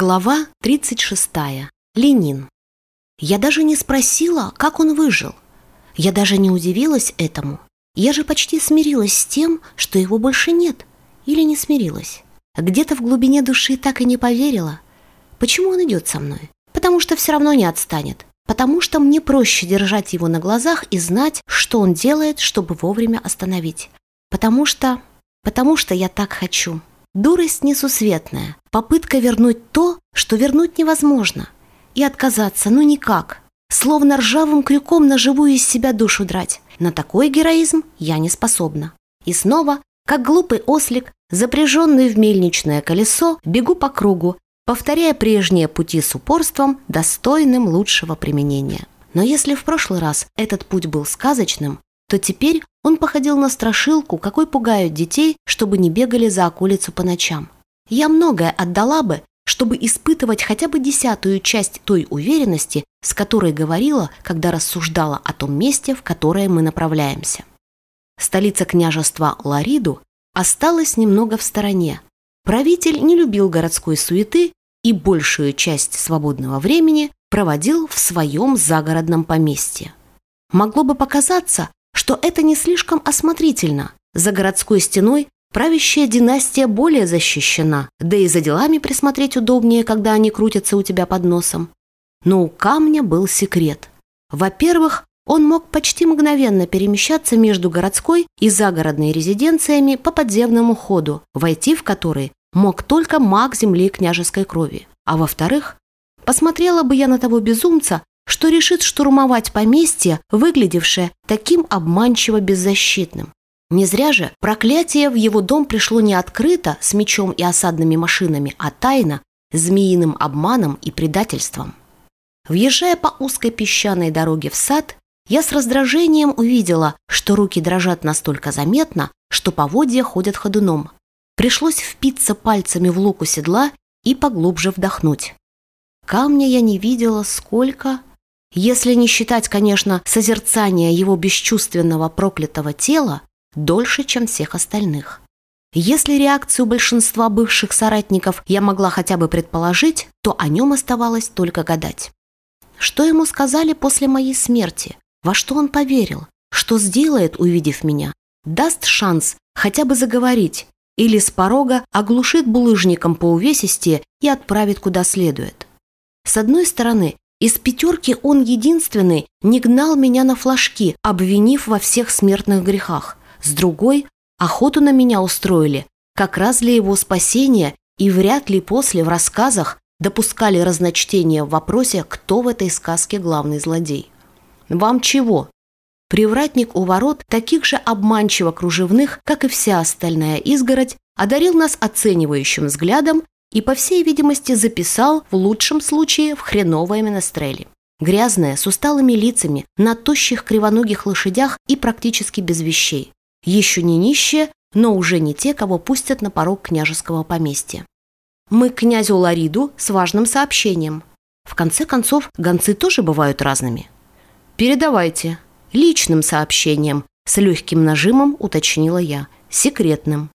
Глава 36. Ленин. Я даже не спросила, как он выжил. Я даже не удивилась этому. Я же почти смирилась с тем, что его больше нет. Или не смирилась. Где-то в глубине души так и не поверила. Почему он идет со мной? Потому что все равно не отстанет. Потому что мне проще держать его на глазах и знать, что он делает, чтобы вовремя остановить. Потому что... Потому что я так хочу. Дурость несусветная, попытка вернуть то, что вернуть невозможно. И отказаться, ну никак. Словно ржавым крюком на живую из себя душу драть. На такой героизм я не способна. И снова, как глупый ослик, запряженный в мельничное колесо, бегу по кругу, повторяя прежние пути с упорством, достойным лучшего применения. Но если в прошлый раз этот путь был сказочным, то теперь он походил на страшилку, какой пугают детей, чтобы не бегали за околицу по ночам. Я многое отдала бы, чтобы испытывать хотя бы десятую часть той уверенности, с которой говорила, когда рассуждала о том месте, в которое мы направляемся. Столица княжества Лариду осталась немного в стороне. Правитель не любил городской суеты и большую часть свободного времени проводил в своем загородном поместье. Могло бы показаться, что это не слишком осмотрительно. За городской стеной правящая династия более защищена, да и за делами присмотреть удобнее, когда они крутятся у тебя под носом. Но у камня был секрет. Во-первых, он мог почти мгновенно перемещаться между городской и загородной резиденциями по подземному ходу, войти в который мог только маг земли княжеской крови. А во-вторых, посмотрела бы я на того безумца, что решит штурмовать поместье, выглядевшее таким обманчиво беззащитным. Не зря же проклятие в его дом пришло не открыто, с мечом и осадными машинами, а тайно, змеиным обманом и предательством. Въезжая по узкой песчаной дороге в сад, я с раздражением увидела, что руки дрожат настолько заметно, что поводья ходят ходуном. Пришлось впиться пальцами в луку седла и поглубже вдохнуть. Камня я не видела сколько, если не считать, конечно, созерцания его бесчувственного проклятого тела, дольше, чем всех остальных. Если реакцию большинства бывших соратников я могла хотя бы предположить, то о нем оставалось только гадать. Что ему сказали после моей смерти? Во что он поверил? Что сделает, увидев меня? Даст шанс хотя бы заговорить? Или с порога оглушит булыжником по увесисти и отправит куда следует? С одной стороны, из пятерки он единственный не гнал меня на флажки, обвинив во всех смертных грехах. С другой, охоту на меня устроили, как раз для его спасения, и вряд ли после в рассказах допускали разночтение в вопросе, кто в этой сказке главный злодей. «Вам чего?» Привратник у ворот, таких же обманчиво кружевных, как и вся остальная изгородь, одарил нас оценивающим взглядом и, по всей видимости, записал, в лучшем случае, в хреновое менестрели. Грязная, с усталыми лицами, на тощих кривоногих лошадях и практически без вещей. Еще не нищие, но уже не те, кого пустят на порог княжеского поместья. Мы к князю Лариду с важным сообщением. В конце концов, гонцы тоже бывают разными. «Передавайте. Личным сообщением», с легким нажимом уточнила я. Секретным.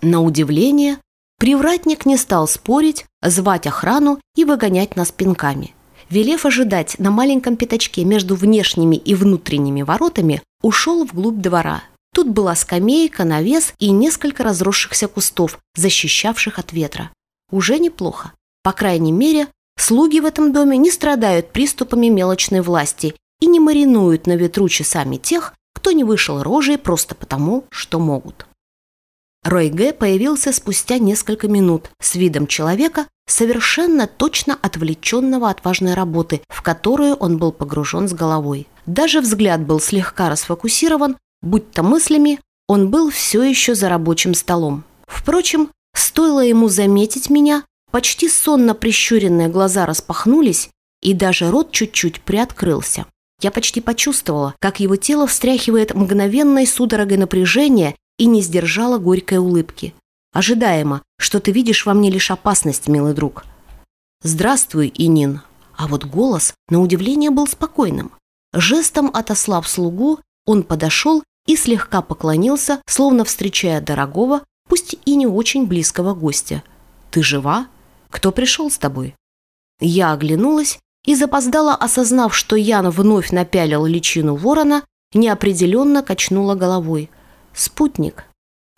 На удивление, Привратник не стал спорить, звать охрану и выгонять нас пинками. Велев ожидать на маленьком пятачке между внешними и внутренними воротами, ушел вглубь двора. Тут была скамейка, навес и несколько разросшихся кустов, защищавших от ветра. Уже неплохо. По крайней мере, слуги в этом доме не страдают приступами мелочной власти и не маринуют на ветру часами тех, кто не вышел рожей просто потому, что могут. Рой Г. появился спустя несколько минут с видом человека, совершенно точно отвлеченного от важной работы, в которую он был погружен с головой. Даже взгляд был слегка расфокусирован, будь то мыслями, он был все еще за рабочим столом. Впрочем, стоило ему заметить меня, почти сонно прищуренные глаза распахнулись, и даже рот чуть-чуть приоткрылся. Я почти почувствовала, как его тело встряхивает мгновенной судорогой напряжения и не сдержала горькой улыбки. Ожидаемо, что ты видишь во мне лишь опасность, милый друг. Здравствуй, Инин. А вот голос, на удивление, был спокойным. Жестом отослав слугу, он подошел и слегка поклонился, словно встречая дорогого, пусть и не очень близкого гостя. «Ты жива?» Кто пришел с тобой?» Я оглянулась и запоздала, осознав, что Ян вновь напялил личину ворона, неопределенно качнула головой. «Спутник».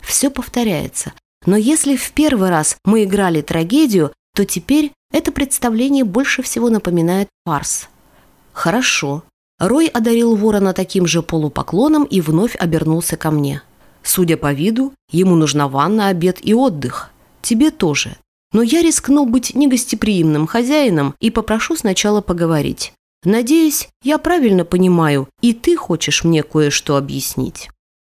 Все повторяется. Но если в первый раз мы играли трагедию, то теперь это представление больше всего напоминает фарс. «Хорошо». Рой одарил ворона таким же полупоклоном и вновь обернулся ко мне. «Судя по виду, ему нужна ванна, обед и отдых. Тебе тоже. Но я рискну быть негостеприимным хозяином и попрошу сначала поговорить. Надеюсь, я правильно понимаю, и ты хочешь мне кое-что объяснить».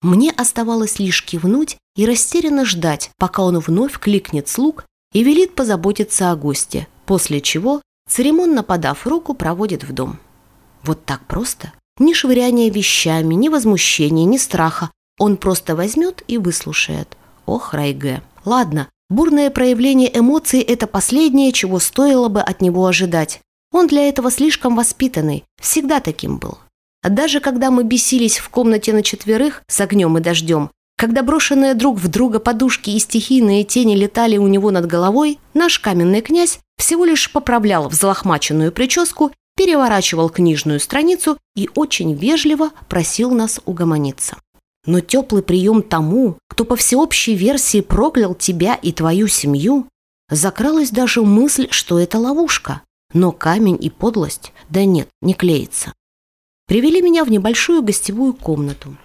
Мне оставалось лишь кивнуть и растерянно ждать, пока он вновь кликнет слуг и велит позаботиться о госте, после чего, церемонно подав руку, проводит в дом. Вот так просто? Ни швыряния вещами, ни возмущения, ни страха. Он просто возьмет и выслушает. Ох, Райге. Ладно, бурное проявление эмоций – это последнее, чего стоило бы от него ожидать. Он для этого слишком воспитанный, всегда таким был. Даже когда мы бесились в комнате на четверых с огнем и дождем, когда брошенные друг в друга подушки и стихийные тени летали у него над головой, наш каменный князь всего лишь поправлял взлохмаченную прическу, переворачивал книжную страницу и очень вежливо просил нас угомониться. Но теплый прием тому, кто по всеобщей версии проклял тебя и твою семью, закралась даже мысль, что это ловушка. Но камень и подлость, да нет, не клеится. Привели меня в небольшую гостевую комнату.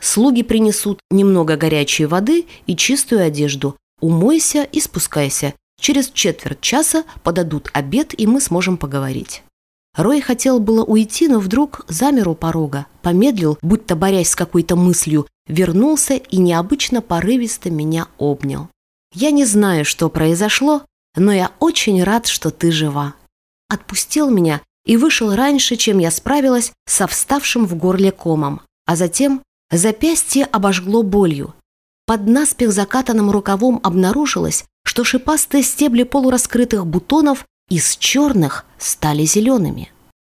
Слуги принесут немного горячей воды и чистую одежду. Умойся и спускайся. Через четверть часа подадут обед, и мы сможем поговорить. Рой хотел было уйти, но вдруг замер у порога, помедлил, будто борясь с какой-то мыслью, вернулся и необычно порывисто меня обнял. «Я не знаю, что произошло, но я очень рад, что ты жива». Отпустил меня и вышел раньше, чем я справилась со вставшим в горле комом, а затем Запястье обожгло болью. Под наспех закатанным рукавом обнаружилось, что шипастые стебли полураскрытых бутонов из черных стали зелеными.